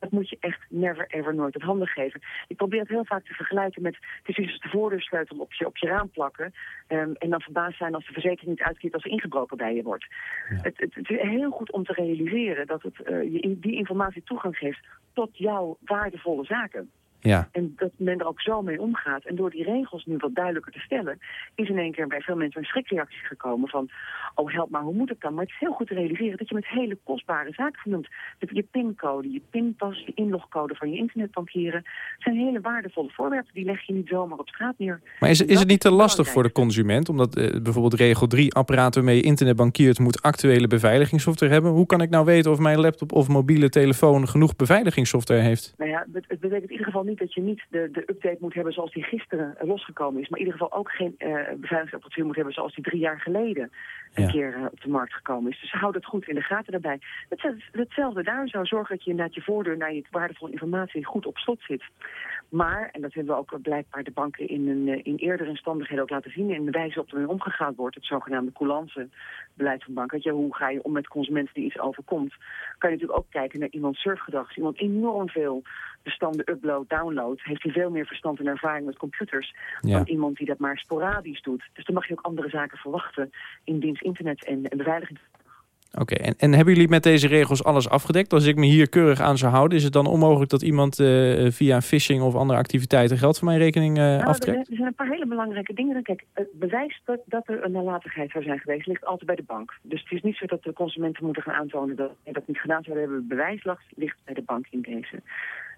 dat moet je echt never ever nooit uit handen geven. Ik probeer het heel vaak te vergelijken met... het is dus de voordeursleutel op je, op je raam plakken... Um, en dan verbaasd zijn als de verzekering niet uitkeert als er ingebroken bij je wordt. Ja. Het, het, het, is heel goed om te realiseren dat het uh, je die informatie toegang geeft... tot jouw waardevolle zaken. Ja. En dat men er ook zo mee omgaat. En door die regels nu wat duidelijker te stellen... is in één keer bij veel mensen een schrikreactie gekomen van... oh help maar, hoe moet het dan? Maar het is heel goed te realiseren dat je met hele kostbare zaken vernoemt. Je pincode, je pinpas, je inlogcode van je internetbankieren... zijn hele waardevolle voorwerpen. Die leg je niet zomaar op straat neer. Maar is, is het niet te lastig voor de consument? Omdat uh, bijvoorbeeld regel 3 apparaten waarmee je internet bankiert... moet actuele beveiligingssoftware hebben. Hoe kan ik nou weten of mijn laptop of mobiele telefoon... genoeg beveiligingssoftware heeft? Nou ja, het, het betekent in ieder geval niet dat je niet de, de update moet hebben zoals die gisteren losgekomen is. Maar in ieder geval ook geen uh, beveiligingsapparatuur moet hebben zoals die drie jaar geleden een ja. keer uh, op de markt gekomen is. Dus houd het goed in de gaten daarbij. Het, hetzelfde daar zou zorgen dat je inderdaad je voordeur naar je waardevolle informatie goed op slot zit. Maar, en dat hebben we ook blijkbaar de banken in, een, in eerdere omstandigheden ook laten zien... in de wijze op ermee omgegaan wordt, het zogenaamde coulance beleid van banken. Je, hoe ga je om met consumenten die iets overkomt? Kan je natuurlijk ook kijken naar iemands surfgedrag. Als iemand enorm veel bestanden upload, download... heeft hij veel meer verstand en ervaring met computers... Ja. dan iemand die dat maar sporadisch doet. Dus dan mag je ook andere zaken verwachten in dienst internet en, en beveiliging. Oké, okay, en, en hebben jullie met deze regels alles afgedekt? Als ik me hier keurig aan zou houden, is het dan onmogelijk dat iemand uh, via phishing of andere activiteiten geld van mijn rekening uh, nou, aftrekt? Er zijn een paar hele belangrijke dingen. Kijk, het bewijs dat, dat er een nalatigheid zou zijn geweest, ligt altijd bij de bank. Dus het is niet zo dat de consumenten moeten gaan aantonen dat ze dat niet gedaan zouden hebben. Bewijs ligt bij de bank in deze.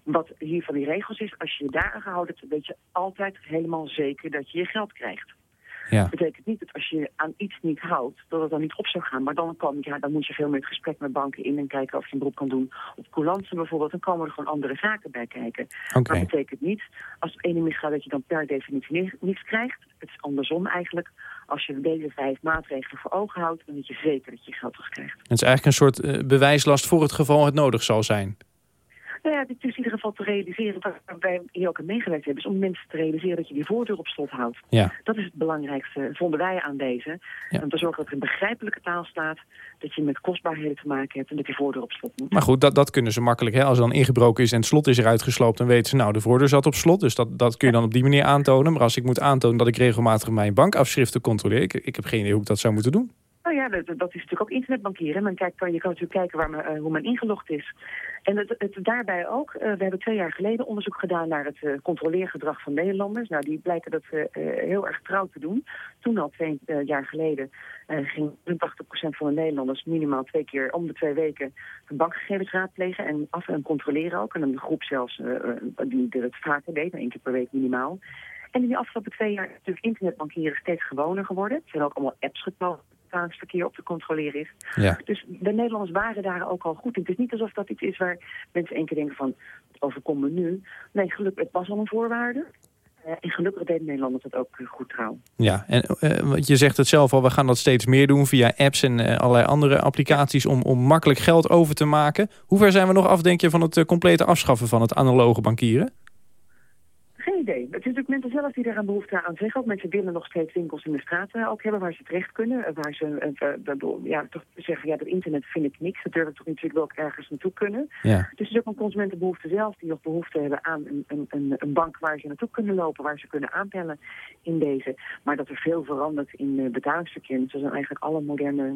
Wat hier van die regels is, als je je daar aan gehouden hebt, weet je altijd helemaal zeker dat je je geld krijgt. Ja. Dat betekent niet dat als je aan iets niet houdt, dat het dan niet op zou gaan. Maar dan, kom, ja, dan moet je veel meer het gesprek met banken in en kijken of je een beroep kan doen op coulance bijvoorbeeld. Dan komen er gewoon andere zaken bij kijken. Okay. Maar dat betekent niet, als het ene misgaat, dat je dan per definitie niets krijgt. Het is andersom eigenlijk. Als je deze vijf maatregelen voor ogen houdt, dan weet je zeker dat je geld terugkrijgt. Het is eigenlijk een soort uh, bewijslast voor het geval het nodig zal zijn. Nou ja, het is in ieder geval te realiseren, waar wij hier ook aan meegewerkt hebben, is om mensen te realiseren dat je die voordeur op slot houdt. Ja. Dat is het belangrijkste, vonden wij aan deze. Om te zorgen dat er in begrijpelijke taal staat, dat je met kostbaarheden te maken hebt en dat die voordeur op slot moet. Maar goed, dat, dat kunnen ze makkelijk. Hè? Als er dan ingebroken is en het slot is eruit gesloopt... dan weten ze, nou, de voordeur zat op slot. Dus dat, dat kun je dan op die manier aantonen. Maar als ik moet aantonen dat ik regelmatig mijn bankafschriften controleer... ik, ik heb geen idee hoe ik dat zou moeten doen. Nou ja, dat, dat is natuurlijk ook internetbankieren. Men kijkt, je kan natuurlijk kijken waar men, eh, hoe men ingelogd is. En het, daarbij ook, eh, we hebben twee jaar geleden onderzoek gedaan naar het eh, controleergedrag van Nederlanders. Nou, die blijken dat heel erg trouw te doen. Toen al twee jaar geleden ging 80% van de Nederlanders minimaal twee keer om de twee weken hun bankgegevens raadplegen en af en controleren ook. En een groep zelfs die het vaker deed, één keer per week minimaal. En in de afgelopen twee jaar is natuurlijk internetbankieren steeds gewoner geworden. Er zijn ook allemaal apps gekomen betalingsverkeer op te controleren is. Ja. Dus de Nederlanders waren daar ook al goed in. Het is niet alsof dat iets is waar mensen één keer denken van, het overkomt me nu. Nee, gelukkig, het was al een voorwaarde. Eh, en gelukkig deden Nederlanders dat ook eh, goed trouw. Ja, en want je zegt het zelf al, we gaan dat steeds meer doen via apps en allerlei andere applicaties om, om makkelijk geld over te maken. Hoe ver zijn we nog af, denk je, van het complete afschaffen van het analoge bankieren? Geen idee. Het is natuurlijk mensen zelf die daar een behoefte aan zeggen. Ook mensen willen nog steeds winkels in de straten ook hebben waar ze terecht kunnen. eh, Waar ze eh, eh, ja, toch zeggen, ja, dat internet vind ik niks. Dat durf ik toch natuurlijk wel ook ergens naartoe kunnen. Ja. Dus het is ook een consumentenbehoefte zelf die nog behoefte hebben aan een, een, een, een bank waar ze naartoe kunnen lopen, waar ze kunnen aanbellen in deze. Maar dat er veel verandert in uh, betalingsverkeer, zoals zijn eigenlijk alle moderne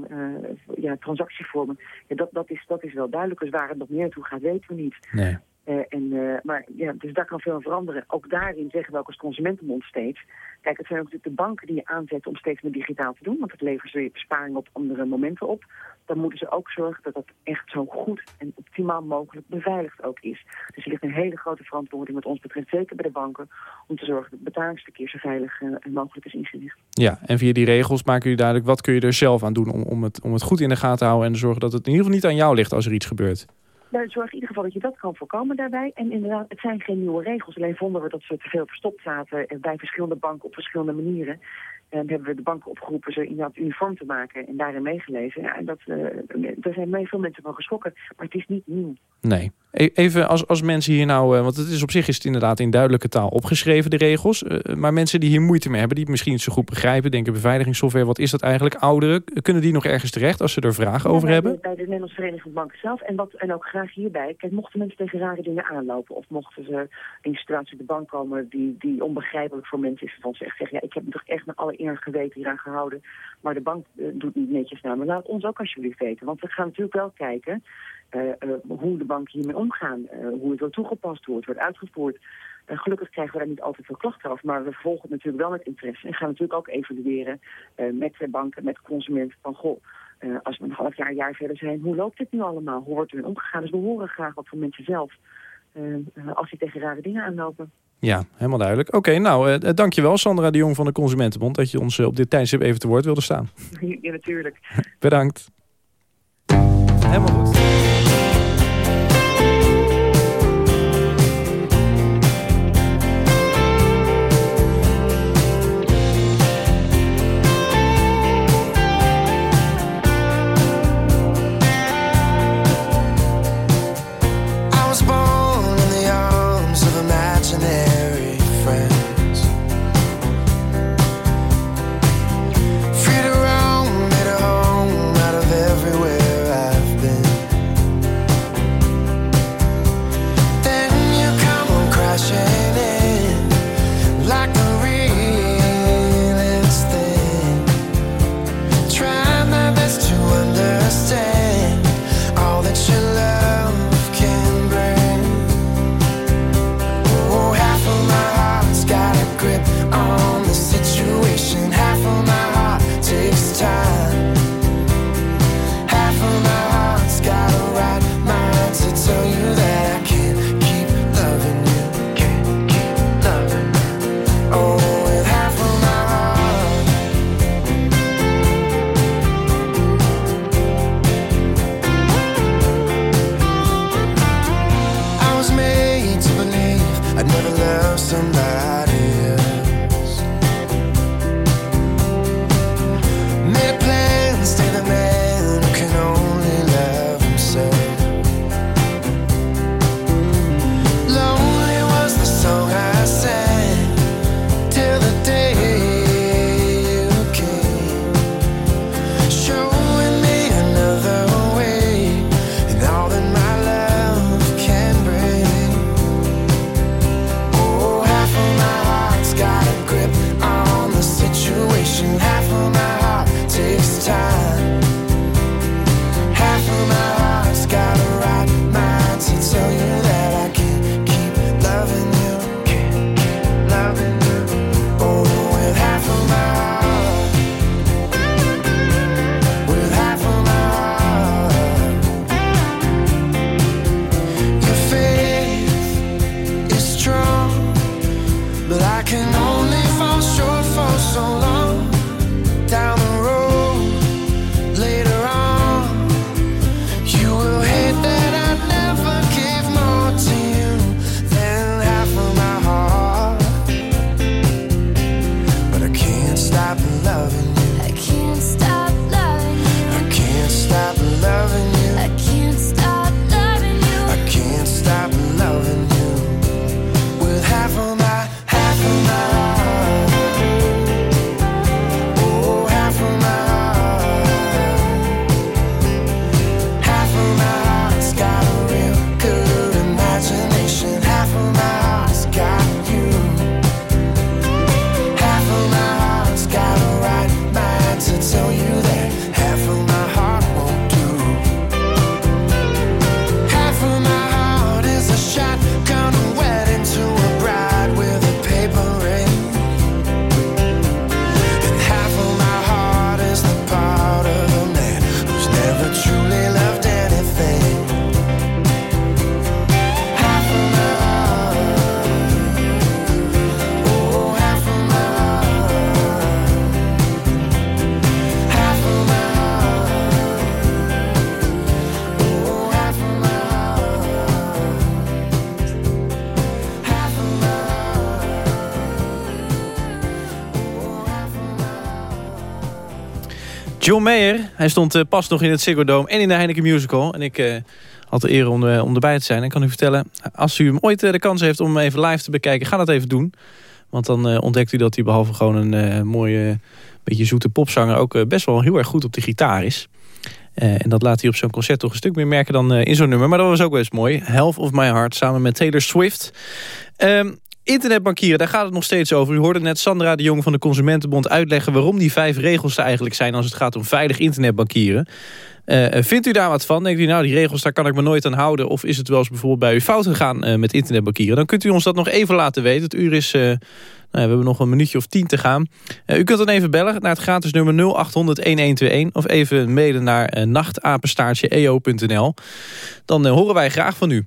ja, transactievormen, ja, dat, dat, is, dat is wel duidelijk. Dus waar het nog meer naartoe gaat, weten we niet. Nee. Uh, en, uh, maar ja, dus daar kan veel veranderen. Ook daarin zeggen we ook als consumentenbond steeds. Kijk, het zijn ook de banken die je aanzet om steeds meer digitaal te doen. Want het levert ze besparing op andere momenten op. Dan moeten ze ook zorgen dat dat echt zo goed en optimaal mogelijk beveiligd ook is. Dus er ligt een hele grote verantwoording wat ons betreft, zeker bij de banken, om te zorgen dat het betalingsverkeer zo veilig uh, mogelijk is ingericht. Ja, en via die regels maken jullie duidelijk wat kun je er zelf aan doen om, om, het, om het goed in de gaten te houden en te zorgen dat het in ieder geval niet aan jou ligt als er iets gebeurt. Nou, zorg in ieder geval dat je dat kan voorkomen daarbij. En inderdaad, het zijn geen nieuwe regels. Alleen vonden we dat ze te veel verstopt zaten bij verschillende banken op verschillende manieren. En hebben we de banken opgeroepen ze inderdaad uniform te maken en daarin meegelezen. Ja, en dat, uh, daar zijn veel mensen van geschrokken, maar het is niet nieuw. Nee. Even als, als mensen hier nou, uh, want het is op zich is het inderdaad in duidelijke taal opgeschreven, de regels. Uh, maar mensen die hier moeite mee hebben, die het misschien niet zo goed begrijpen, denken beveiligingssoftware, wat is dat eigenlijk? Ouderen, kunnen die nog ergens terecht als ze er vragen ja, over bij hebben? De, bij de Nederlandse Vereniging van Banken zelf. En, wat, en ook graag hierbij, kijk, mochten mensen tegen rare dingen aanlopen, of mochten ze in een situatie op de bank komen die, die onbegrijpelijk voor mensen is, van ze echt zeggen, ja, ik heb me toch echt naar alle eer en geweten hieraan gehouden, maar de bank uh, doet niet netjes naar me. Laat ons ook alsjeblieft weten, want we gaan natuurlijk wel kijken uh, uh, hoe de banken hiermee omgaan, hoe het wordt toegepast, hoe het wordt uitgevoerd. gelukkig krijgen we daar niet altijd veel klachten af, maar we volgen het natuurlijk wel met interesse en gaan natuurlijk ook evalueren met de banken, met consumenten van goh. als we een half jaar, een jaar verder zijn, hoe loopt dit nu allemaal? Hoe wordt er omgegaan? Dus we horen graag wat van mensen zelf als die tegen rare dingen aanlopen. Ja, helemaal duidelijk. Oké, okay, nou, uh, dankjewel Sandra de Jong van de Consumentenbond... dat je ons uh, op dit tijdstip even te woord wilde staan. Ja, natuurlijk. Bedankt. Helemaal goed. John Mayer, hij stond uh, pas nog in het Ziggo Dome en in de Heineken Musical. En ik uh, had de eer om, uh, om erbij te zijn. En kan u vertellen, als u hem ooit de kans heeft om hem even live te bekijken, ga dat even doen. Want dan ontdekt u dat hij behalve gewoon een mooie, beetje zoete popzanger... ook best wel heel erg goed op de gitaar is. en dat laat hij op zo'n concert toch een stuk meer merken dan in zo'n nummer. Maar dat was ook best mooi. Half of My Heart samen met Taylor Swift. Um, Internetbankieren, daar gaat het nog steeds over. U hoorde net Sandra de Jong van de Consumentenbond uitleggen... waarom die vijf regels er eigenlijk zijn als het gaat om veilig internetbankieren. Uh, vindt u daar wat van? Denkt u, nou, die regels, daar kan ik me nooit aan houden. Of is het wel eens bijvoorbeeld bij u fout gegaan uh, met internetbankieren? Dan kunt u ons dat nog even laten weten. Het uur is, uh, nou, we hebben nog een minuutje of tien te gaan. u kunt dan even bellen naar het gratis nummer 0800-1121. Of even mailen naar nachtapenstaartje.eo.nl. Dan horen wij graag van u.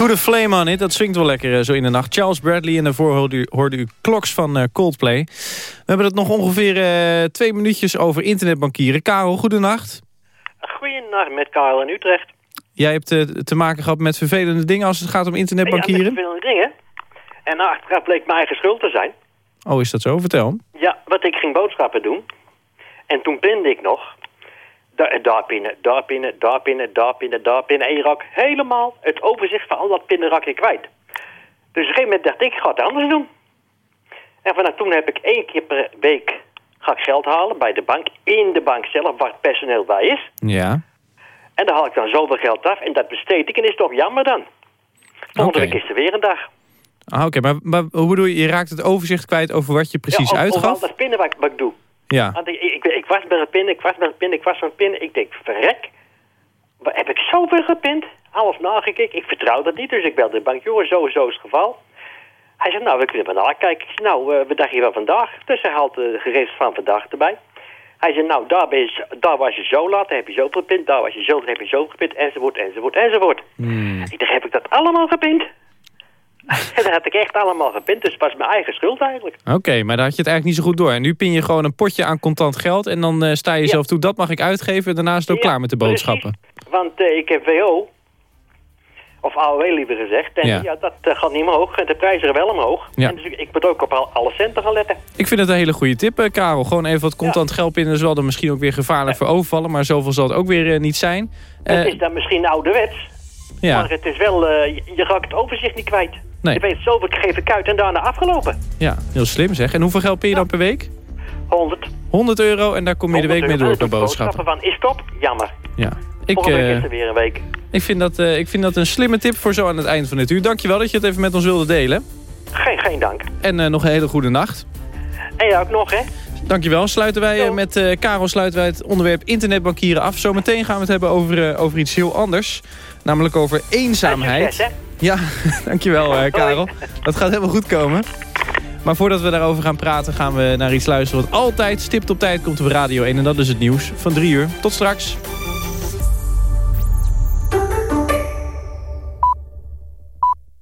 A flame on it, dat swingt wel lekker eh, zo in de nacht. Charles Bradley en daarvoor hoorde u, hoorde u Kloks van eh, Coldplay. We hebben het nog ongeveer eh, twee minuutjes over internetbankieren. Karel, goedenacht. Goeienacht met Karel in Utrecht. Jij hebt te maken gehad met vervelende dingen als het gaat om internetbankieren. vervelende dingen. En achteraf bleek mijn eigen schuld te zijn. Oh, is dat zo? Vertel. Ja, want ik ging boodschappen doen. En toen pinde ik nog. Da- Daar pinnen, daar pinnen, daar pinnen, daar pinnen, daar pinnen. En je raakt helemaal het overzicht van al dat pinnen raak je kwijt. Dus op een gegeven moment dacht ik, ik ga het anders doen. En vanaf toen heb ik één keer per week ga ik geld halen bij de bank. In de bank zelf, waar het personeel bij is. Ja. En daar haal ik dan zoveel geld af. En dat besteed ik. En is toch jammer dan. Volgende Oké. week is er weer een dag. Ah, Oké, maar, maar hoe bedoel je, je raakt het overzicht kwijt over wat je precies ja, of- uitgaf? Al dat pinnen wat ik doe. Ja. Want ik, ik, ik was met een pin, ik was met een pin, ik was met een pin. Ik denk, verrek. Heb ik zoveel gepind? Alles nagekeken. Ik vertrouw dat niet, dus ik belde de bank. Joh, zo zo is het geval. Hij zei, nou, we kunnen wel nakijken. Ik zei, nou, uh, wat dacht je van vandaag? Dus hij haalt de gegevens van vandaag erbij. Hij zei, nou, daar, ben je, daar was je zo laat, heb je zoveel gepind. Daar was je zo, dan heb je zo gepind, enzovoort, enzovoort, enzovoort. Hmm. Ik dacht, heb ik dat allemaal gepind? en dat had ik echt allemaal gepind, dus het was mijn eigen schuld eigenlijk. Oké, maar daar had je het eigenlijk niet zo goed door. En nu pin je gewoon een potje aan contant geld... en dan eh, sta je jezelf toe, dat mag ik uitgeven... en daarna is het ook Ja, klaar met de boodschappen. Want eh, ik heb WO, of AOW liever gezegd, en Ja. ja, dat eh, gaat niet omhoog. En de prijzen gaan wel omhoog. Ja. En dus ik, moet ook op al, alle centen gaan letten. Ik vind het een hele goede tip, eh, Karel. Gewoon even wat contant geld pinnen. Wel dan misschien ook weer gevaarlijk voor overvallen... maar zoveel zal het ook weer eh, niet zijn. Het is dan misschien ouderwets, ja, maar het is wel, je, je raakt het overzicht niet kwijt. Nee. Je weet zoveel, geef ik uit en daarna afgelopen. ja, heel slim zeg. En hoeveel geld pin je dan per week? 100. 100 euro en daar kom je de week mee door per boodschappen. van, is top? Jammer. Ja. Ik, eh, is er weer een week. ik, vind dat, eh, ik vind dat een slimme tip voor zo aan het eind van dit uur. Dankjewel dat je het even met ons wilde delen. Geen, geen dank. En eh, nog een hele goede nacht. En jij ook nog, hè? Dankjewel. Sluiten wij met Karel sluiten wij het onderwerp internetbankieren af. Zometeen gaan we het hebben over, over iets heel anders. Namelijk over eenzaamheid. Succes? Ja, dankjewel eh, Karel. Dat gaat helemaal goed komen. Maar voordat we daarover gaan praten gaan we naar iets luisteren... wat altijd stipt op tijd komt op Radio 1. En dat is het nieuws van 3 uur. Tot straks.